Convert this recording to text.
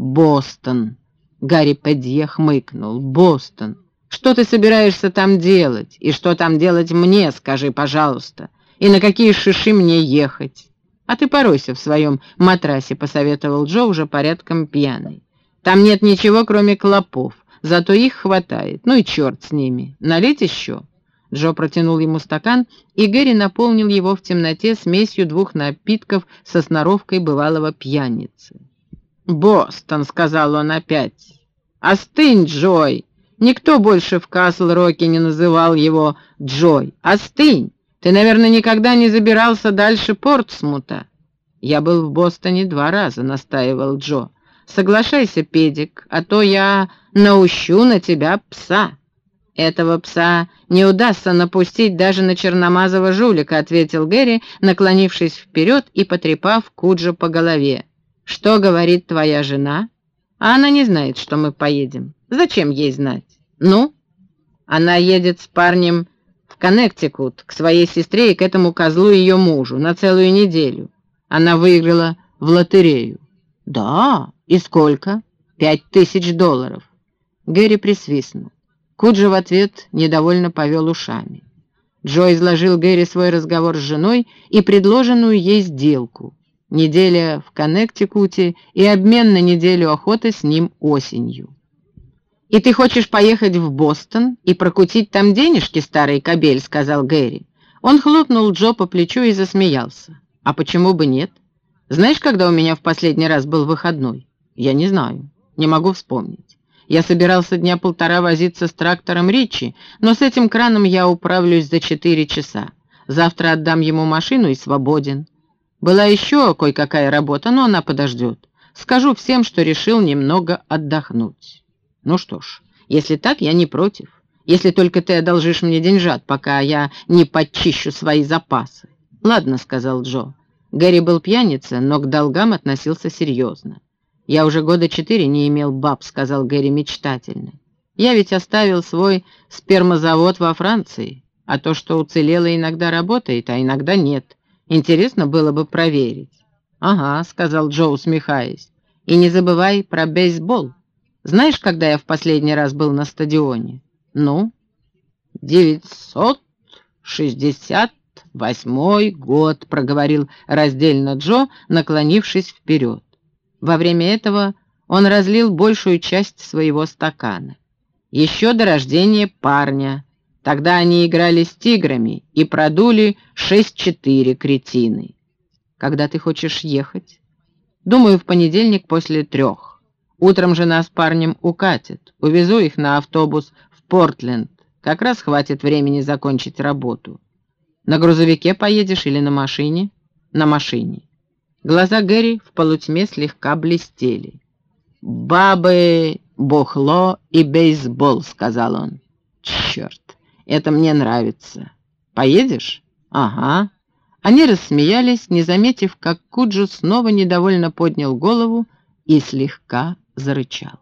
«Бостон!» — Гарри Педье хмыкнул. «Бостон! Что ты собираешься там делать? И что там делать мне, скажи, пожалуйста? И на какие шиши мне ехать?» «А ты поройся в своем матрасе», — посоветовал Джо уже порядком пьяный. «Там нет ничего, кроме клопов, зато их хватает. Ну и черт с ними. Налить еще?» Джо протянул ему стакан, и Гэри наполнил его в темноте смесью двух напитков со сноровкой бывалого пьяницы. «Бостон», — сказал он опять. «Остынь, Джой! Никто больше в Касл-Роке не называл его Джой. Остынь! Ты, наверное, никогда не забирался дальше Портсмута». «Я был в Бостоне два раза», — настаивал Джо. «Соглашайся, педик, а то я наущу на тебя пса». «Этого пса не удастся напустить даже на черномазого жулика», — ответил Гэри, наклонившись вперед и потрепав Куджа по голове. «Что говорит твоя жена?» «А она не знает, что мы поедем. Зачем ей знать?» «Ну?» «Она едет с парнем в Коннектикут, к своей сестре и к этому козлу ее мужу, на целую неделю. Она выиграла в лотерею». «Да? И сколько?» «Пять тысяч долларов». Гэри присвистнул. Куджи в ответ недовольно повел ушами. Джо изложил Гэри свой разговор с женой и предложенную ей сделку. Неделя в Коннектикуте и обмен на неделю охоты с ним осенью. «И ты хочешь поехать в Бостон и прокутить там денежки, старый кобель?» — сказал Гэри. Он хлопнул Джо по плечу и засмеялся. «А почему бы нет? Знаешь, когда у меня в последний раз был выходной? Я не знаю, не могу вспомнить. Я собирался дня полтора возиться с трактором Ричи, но с этим краном я управлюсь за четыре часа. Завтра отдам ему машину и свободен. Была еще кое-какая работа, но она подождет. Скажу всем, что решил немного отдохнуть. Ну что ж, если так, я не против. Если только ты одолжишь мне деньжат, пока я не подчищу свои запасы. Ладно, сказал Джо. Гэри был пьяница, но к долгам относился серьезно. «Я уже года четыре не имел баб», — сказал Гэри мечтательно. «Я ведь оставил свой спермозавод во Франции, а то, что уцелело, иногда работает, а иногда нет. Интересно было бы проверить». «Ага», — сказал Джо, усмехаясь. «И не забывай про бейсбол. Знаешь, когда я в последний раз был на стадионе?» «Ну?» «Девятьсот шестьдесят восьмой год», — проговорил раздельно Джо, наклонившись вперед. Во время этого он разлил большую часть своего стакана. Еще до рождения парня. Тогда они играли с тиграми и продули 6-4 кретины. Когда ты хочешь ехать? Думаю, в понедельник после трех. Утром жена с парнем укатит. Увезу их на автобус в Портленд. Как раз хватит времени закончить работу. На грузовике поедешь или на машине? На машине. Глаза Гэри в полутьме слегка блестели. «Бабы, бухло и бейсбол», — сказал он. «Черт, это мне нравится. Поедешь?» «Ага». Они рассмеялись, не заметив, как Куджу снова недовольно поднял голову и слегка зарычал.